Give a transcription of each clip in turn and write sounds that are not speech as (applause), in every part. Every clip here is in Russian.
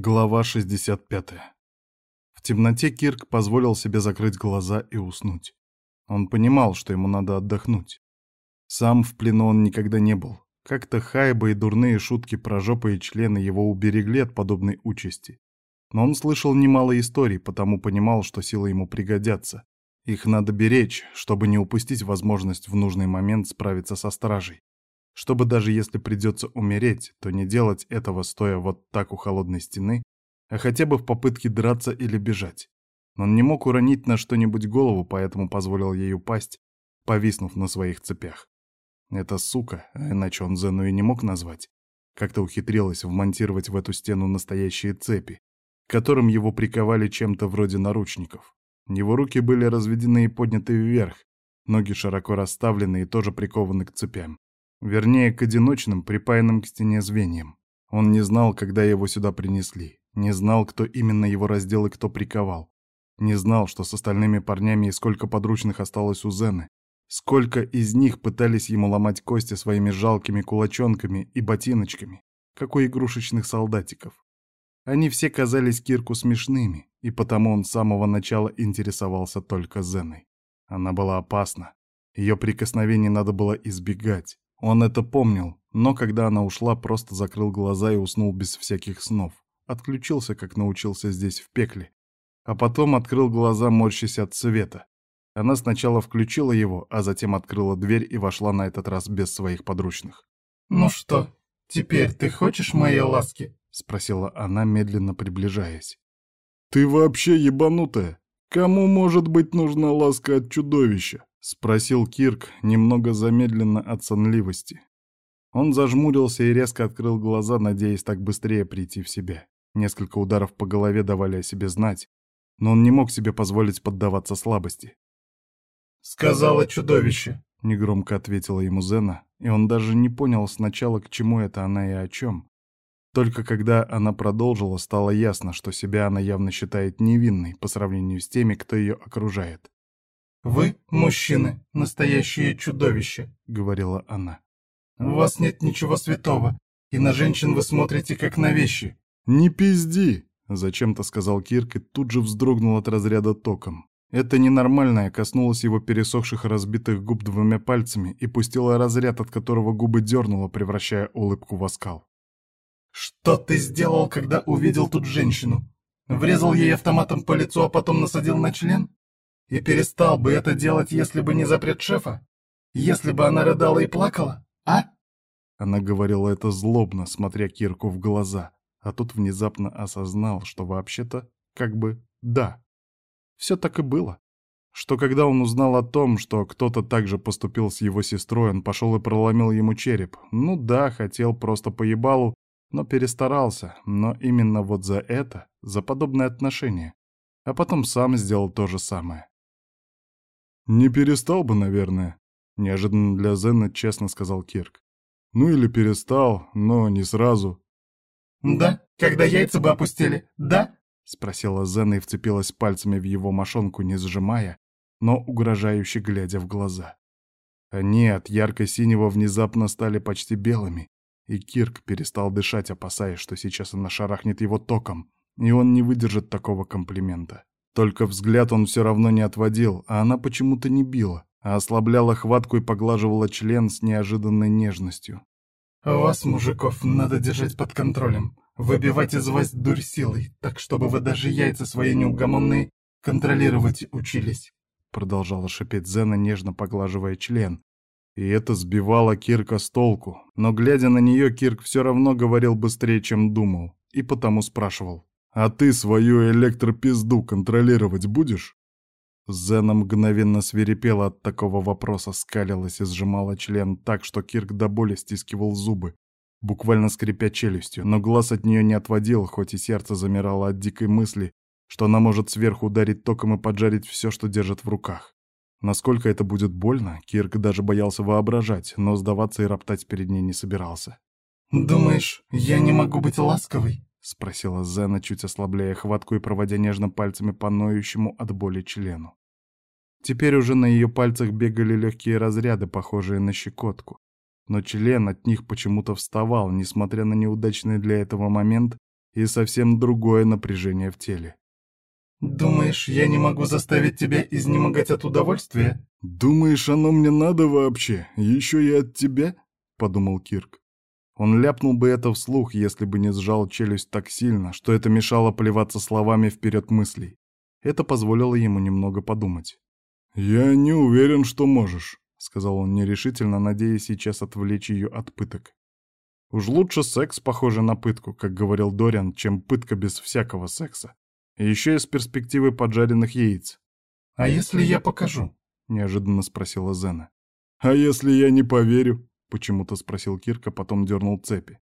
Глава 65. В темноте Кирк позволил себе закрыть глаза и уснуть. Он понимал, что ему надо отдохнуть. Сам в плену он никогда не был. Как-то хайба и дурные шутки про жопы и члены его уберегли от подобной участи. Но он слышал немало историй, потому понимал, что силы ему пригодятся. Их надо беречь, чтобы не упустить возможность в нужный момент справиться со стражей чтобы даже если придется умереть, то не делать этого, стоя вот так у холодной стены, а хотя бы в попытке драться или бежать. Он не мог уронить на что-нибудь голову, поэтому позволил ей упасть, повиснув на своих цепях. Эта сука, а иначе он Зену и не мог назвать, как-то ухитрилась вмонтировать в эту стену настоящие цепи, к которым его приковали чем-то вроде наручников. Его руки были разведены и подняты вверх, ноги широко расставлены и тоже прикованы к цепям. Вернее, к одиночным, припаянным к стене звеньям. Он не знал, когда его сюда принесли. Не знал, кто именно его раздел и кто приковал. Не знал, что с остальными парнями и сколько подручных осталось у Зены. Сколько из них пытались ему ломать кости своими жалкими кулачонками и ботиночками, как у игрушечных солдатиков. Они все казались Кирку смешными, и потому он с самого начала интересовался только Зеной. Она была опасна. Ее прикосновений надо было избегать. Он это помнил, но когда она ушла, просто закрыл глаза и уснул без всяких снов. Отключился, как научился здесь, в пекле. А потом открыл глаза, морщась от света. Она сначала включила его, а затем открыла дверь и вошла на этот раз без своих подручных. «Ну что, теперь ты хочешь моей ласки?» — спросила она, медленно приближаясь. «Ты вообще ебанутая? Кому может быть нужна ласка от чудовища?» — спросил Кирк, немного замедленно от сонливости. Он зажмурился и резко открыл глаза, надеясь так быстрее прийти в себя. Несколько ударов по голове давали о себе знать, но он не мог себе позволить поддаваться слабости. «Сказала чудовище», — негромко ответила ему Зена, и он даже не понял сначала, к чему это она и о чем. Только когда она продолжила, стало ясно, что себя она явно считает невинной по сравнению с теми, кто ее окружает. «Вы, мужчины, настоящие чудовища», — говорила она. «У вас нет ничего святого, и на женщин вы смотрите как на вещи». «Не пизди», — зачем-то сказал Кирк и тут же вздрогнул от разряда током. Это ненормальное коснулось его пересохших разбитых губ двумя пальцами и пустило разряд, от которого губы дернуло, превращая улыбку в оскал. «Что ты сделал, когда увидел тут женщину? Врезал ей автоматом по лицу, а потом насадил на член? И перестал бы это делать, если бы не запрет шефа? Если бы она рыдала и плакала, а?» Она говорила это злобно, смотря Кирку в глаза, а тут внезапно осознал, что вообще-то, как бы, да. Все так и было. Что когда он узнал о том, что кто-то так же поступил с его сестрой, он пошел и проломил ему череп. Ну да, хотел просто поебалу, но перестарался, но именно вот за это, за подобное отношение. А потом сам сделал то же самое. «Не перестал бы, наверное», — неожиданно для Зена честно сказал Кирк. «Ну или перестал, но не сразу». «Да, когда яйца бы опустили, да?» — спросила Зена и вцепилась пальцами в его мошонку, не сжимая, но угрожающе глядя в глаза. Они от ярко-синего внезапно стали почти белыми, и Кирк перестал дышать, опасаясь, что сейчас она шарахнет его током, и он не выдержит такого комплимента. Только взгляд он все равно не отводил, а она почему-то не била, а ослабляла хватку и поглаживала член с неожиданной нежностью. «Вас, мужиков, надо держать под контролем. Выбивать из вас дурь силой, так чтобы вы даже яйца свои неугомонные контролировать учились», — продолжала шипеть Зена, нежно поглаживая член. И это сбивало Кирка с толку, но, глядя на нее, Кирк все равно говорил быстрее, чем думал, и потому спрашивал. А ты свою электропизду контролировать будешь?» Зена мгновенно свирепела от такого вопроса, скалилась и сжимала член так, что Кирк до боли стискивал зубы, буквально скрипя челюстью, но глаз от нее не отводил, хоть и сердце замирало от дикой мысли, что она может сверху ударить током и поджарить все, что держит в руках. Насколько это будет больно, Кирк даже боялся воображать, но сдаваться и роптать перед ней не собирался. «Думаешь, я не могу быть ласковой?» — спросила Зена, чуть ослабляя хватку и проводя нежно пальцами по ноющему от боли члену. Теперь уже на ее пальцах бегали легкие разряды, похожие на щекотку. Но член от них почему-то вставал, несмотря на неудачный для этого момент, и совсем другое напряжение в теле. «Думаешь, я не могу заставить тебя изнемогать от удовольствия?» «Думаешь, оно мне надо вообще? Еще и от тебя?» — подумал Кирк. Он ляпнул бы это вслух, если бы не сжал челюсть так сильно, что это мешало плеваться словами вперед мыслей. Это позволило ему немного подумать. «Я не уверен, что можешь», — сказал он нерешительно, надеясь сейчас отвлечь ее от пыток. «Уж лучше секс, похожий на пытку, как говорил Дориан, чем пытка без всякого секса. И еще из перспективы поджаренных яиц». «А если я покажу?» — неожиданно спросила Зена. «А если я не поверю?» — почему-то спросил Кирка, потом дернул цепи.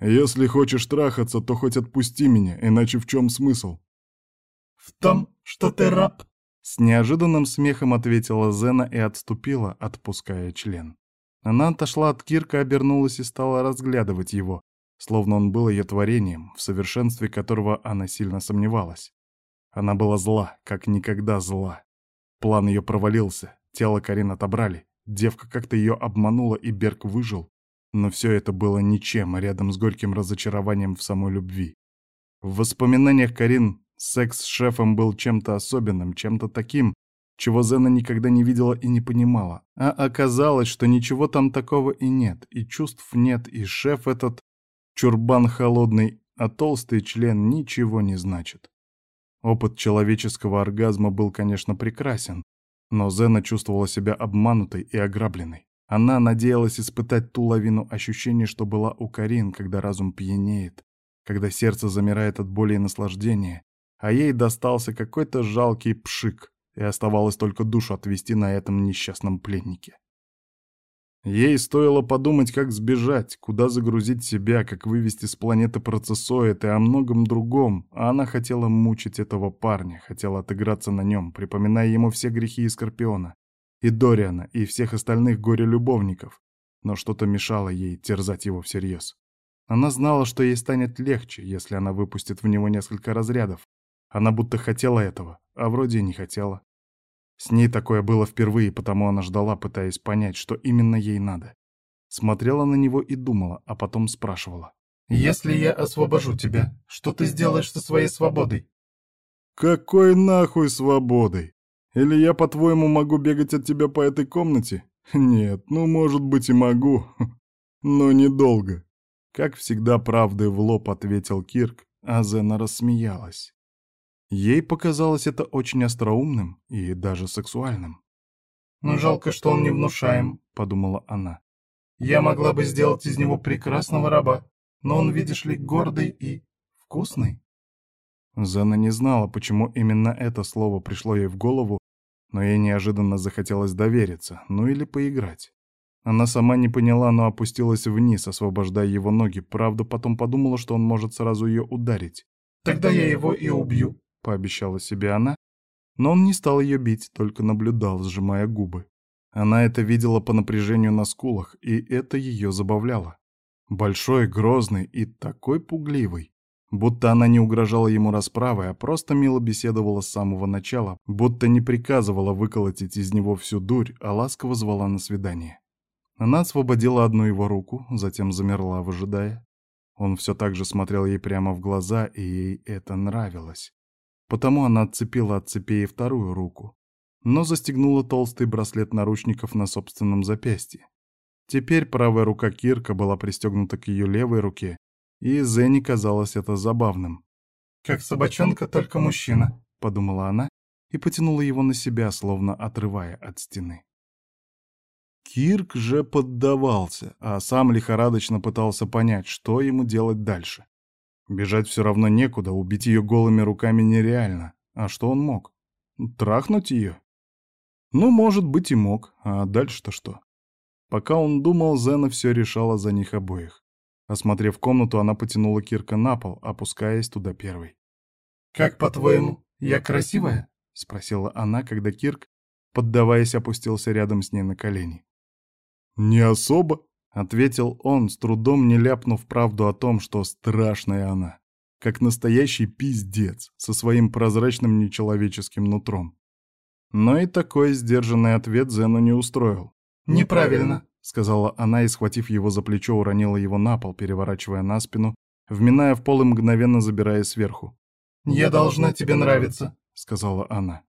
«Если хочешь трахаться, то хоть отпусти меня, иначе в чем смысл?» «В том, что ты раб», — с неожиданным смехом ответила Зена и отступила, отпуская член. Она отошла от Кирка, обернулась и стала разглядывать его, словно он был ее творением, в совершенстве которого она сильно сомневалась. Она была зла, как никогда зла. План ее провалился, тело Карин отобрали, девка как-то ее обманула, и Берг выжил. Но все это было ничем рядом с горьким разочарованием в самой любви. В воспоминаниях Карин секс с шефом был чем-то особенным, чем-то таким, чего Зена никогда не видела и не понимала. А оказалось, что ничего там такого и нет, и чувств нет, и шеф этот чурбан холодный, а толстый член ничего не значит. Опыт человеческого оргазма был, конечно, прекрасен, но Зена чувствовала себя обманутой и ограбленной. Она надеялась испытать ту лавину ощущений, что была у Карин, когда разум пьянеет, когда сердце замирает от боли и наслаждения, а ей достался какой-то жалкий пшик, и оставалось только душу отвести на этом несчастном пленнике. Ей стоило подумать, как сбежать, куда загрузить себя, как вывести с планеты процессоид и о многом другом, а она хотела мучить этого парня, хотела отыграться на нем, припоминая ему все грехи и Скорпиона, и Дориана, и всех остальных горе-любовников, но что-то мешало ей терзать его всерьез. Она знала, что ей станет легче, если она выпустит в него несколько разрядов. Она будто хотела этого, а вроде и не хотела. С ней такое было впервые, потому она ждала, пытаясь понять, что именно ей надо. Смотрела на него и думала, а потом спрашивала. «Если я освобожу тебя, что ты сделаешь со своей свободой?» «Какой нахуй свободой? Или я, по-твоему, могу бегать от тебя по этой комнате? Нет, ну, может быть, и могу, (laughs) но недолго». Как всегда, правдой в лоб ответил Кирк, а Зена рассмеялась. Ей показалось это очень остроумным и даже сексуальным. «Ну, жалко, что он не внушаем», — подумала она. «Я могла бы сделать из него прекрасного раба, но он, видишь ли, гордый и вкусный». Зена не знала, почему именно это слово пришло ей в голову, но ей неожиданно захотелось довериться, ну или поиграть. Она сама не поняла, но опустилась вниз, освобождая его ноги, правда, потом подумала, что он может сразу ее ударить. «Тогда я его и убью», пообещала себе она, но он не стал ее бить, только наблюдал, сжимая губы. Она это видела по напряжению на скулах, и это ее забавляло. Большой, грозный и такой пугливый. Будто она не угрожала ему расправой, а просто мило беседовала с самого начала, будто не приказывала выколотить из него всю дурь, а ласково звала на свидание. Она освободила одну его руку, затем замерла, выжидая. Он все так же смотрел ей прямо в глаза, и ей это нравилось. Потому она отцепила от цепей вторую руку, но застегнула толстый браслет наручников на собственном запястье. Теперь правая рука Кирка была пристегнута к ее левой руке, и Зенни казалось это забавным. «Как собачонка, только мужчина», — подумала она и потянула его на себя, словно отрывая от стены. Кирк же поддавался, а сам лихорадочно пытался понять, что ему делать дальше. Бежать все равно некуда, убить ее голыми руками нереально. А что он мог? Трахнуть ее? Ну, может быть, и мог. А дальше-то что? Пока он думал, Зена все решала за них обоих. Осмотрев комнату, она потянула Кирка на пол, опускаясь туда первой. «Как, по-твоему, я красивая?» — спросила она, когда Кирк, поддаваясь, опустился рядом с ней на колени. «Не особо», Ответил он, с трудом не ляпнув правду о том, что страшная она. Как настоящий пиздец, со своим прозрачным нечеловеческим нутром. Но и такой сдержанный ответ Зену не устроил. «Неправильно», — сказала она и, схватив его за плечо, уронила его на пол, переворачивая на спину вминая в пол и мгновенно забирая сверху. «Я должна тебе нравиться», — сказала она.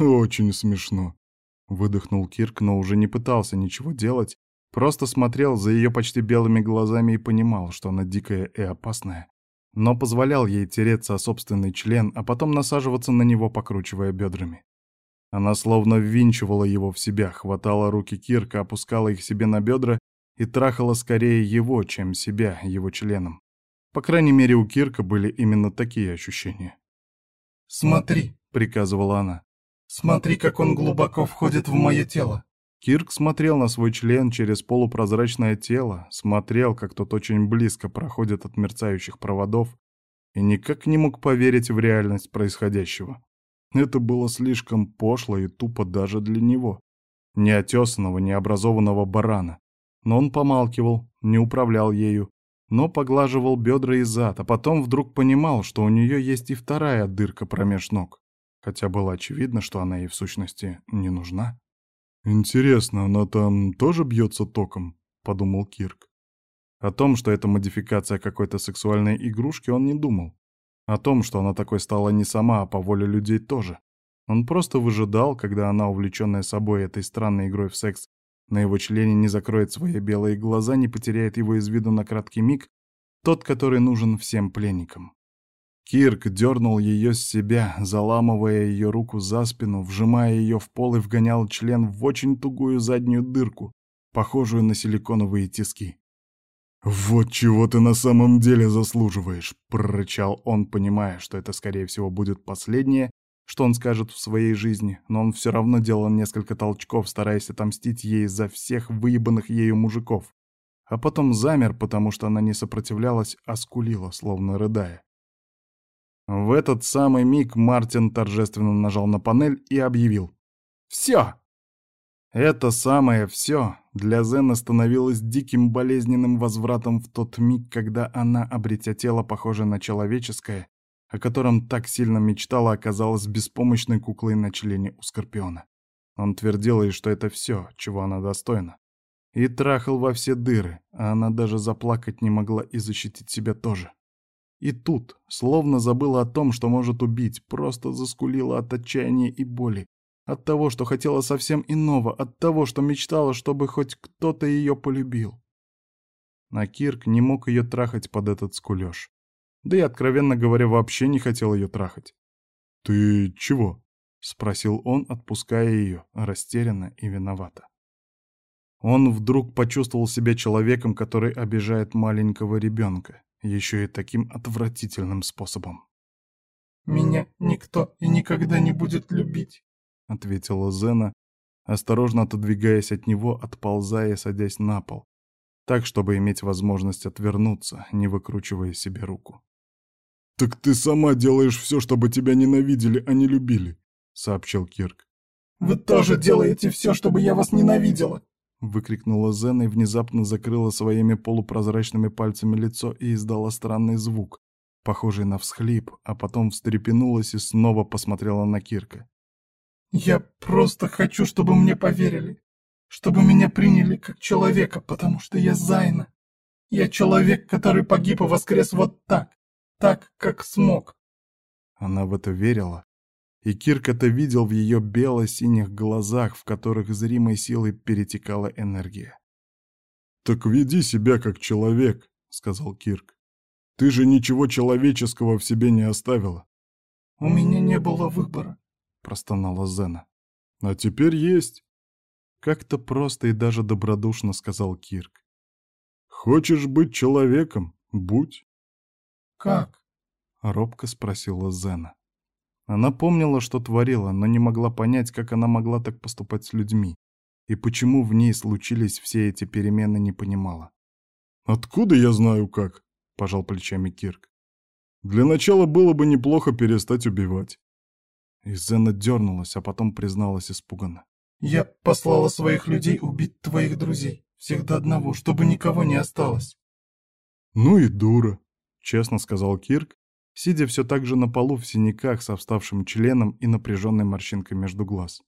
«Очень смешно», — выдохнул Кирк, но уже не пытался ничего делать, просто смотрел за ее почти белыми глазами и понимал, что она дикая и опасная, но позволял ей тереться о собственный член, а потом насаживаться на него, покручивая бедрами. Она словно ввинчивала его в себя, хватала руки Кирка, опускала их себе на бедра и трахала скорее его, чем себя, его членом. По крайней мере, у Кирка были именно такие ощущения. «Смотри», — приказывала она. «Смотри, как он глубоко входит в мое тело». Кирк смотрел на свой член через полупрозрачное тело, смотрел, как тот очень близко проходит от мерцающих проводов, и никак не мог поверить в реальность происходящего. Это было слишком пошло и тупо даже для него. Неотесанного, необразованного барана. Но он помалкивал, не управлял ею, но поглаживал бедра и зад, а потом вдруг понимал, что у нее есть и вторая дырка промеж ног, хотя было очевидно, что она ей в сущности не нужна. «Интересно, она там тоже бьется током?» — подумал Кирк. О том, что это модификация какой-то сексуальной игрушки, он не думал. О том, что она такой стала не сама, а по воле людей тоже. Он просто выжидал, когда она, увлеченная собой этой странной игрой в секс, на его члене не закроет свои белые глаза, не потеряет его из виду на краткий миг, тот, который нужен всем пленникам. Кирк дернул ее с себя, заламывая ее руку за спину, вжимая ее в пол и вгонял член в очень тугую заднюю дырку, похожую на силиконовые тиски. «Вот чего ты на самом деле заслуживаешь!» — прорычал он, понимая, что это, скорее всего, будет последнее, что он скажет в своей жизни, но он все равно делал несколько толчков, стараясь отомстить ей за всех выебанных ею мужиков. А потом замер, потому что она не сопротивлялась, а скулила, словно рыдая. В этот самый миг Мартин торжественно нажал на панель и объявил. «Все!» Это самое «все» для Зена становилось диким болезненным возвратом в тот миг, когда она, обретя тело, похожее на человеческое, о котором так сильно мечтала, оказалась беспомощной куклой на члене у Скорпиона. Он твердил ей, что это все, чего она достойна. И трахал во все дыры, а она даже заплакать не могла и защитить себя тоже. И тут, словно забыла о том, что может убить, просто заскулила от отчаяния и боли, от того, что хотела совсем иного, от того, что мечтала, чтобы хоть кто-то ее полюбил. А Кирк не мог ее трахать под этот скулеж. Да и, откровенно говоря, вообще не хотел ее трахать. «Ты чего?» — спросил он, отпуская ее, растерянно и виновато. Он вдруг почувствовал себя человеком, который обижает маленького ребенка, еще и таким отвратительным способом. «Меня никто и никогда не будет любить», — ответила Зена, осторожно отодвигаясь от него, отползая и садясь на пол, так, чтобы иметь возможность отвернуться, не выкручивая себе руку. «Так ты сама делаешь все, чтобы тебя ненавидели, а не любили», — сообщил Кирк. «Вы тоже делаете все, чтобы я вас ненавидела», — выкрикнула Зена и внезапно закрыла своими полупрозрачными пальцами лицо и издала странный звук, похожий на всхлип, а потом встрепенулась и снова посмотрела на Кирка. «Я просто хочу, чтобы мне поверили, чтобы меня приняли как человека, потому что я Зайна. Я человек, который погиб и воскрес вот так так, как смог. Она в это верила, и Кирк это видел в ее бело-синих глазах, в которых зримой силой перетекала энергия. «Так веди себя как человек», — сказал Кирк. «Ты же ничего человеческого в себе не оставила». «У меня не было выбора», — простонала Зена. «А теперь есть». Как-то просто и даже добродушно сказал Кирк. «Хочешь быть человеком? Будь». «Как?» — робко спросила Зена. Она помнила, что творила, но не могла понять, как она могла так поступать с людьми, и почему в ней случились все эти перемены, не понимала. «Откуда я знаю как?» — пожал плечами Кирк. «Для начала было бы неплохо перестать убивать». И Зена дернулась, а потом призналась испуганно. «Я послала своих людей убить твоих друзей, всех до одного, чтобы никого не осталось». «Ну и дура», честно сказал Кирк, сидя все так же на полу в синяках со вставшим членом и напряженной морщинкой между глаз.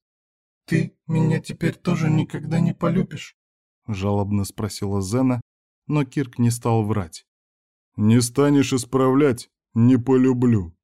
«Ты меня теперь тоже никогда не полюбишь?» — жалобно спросила Зена, но Кирк не стал врать. Не станешь исправлять — не полюблю.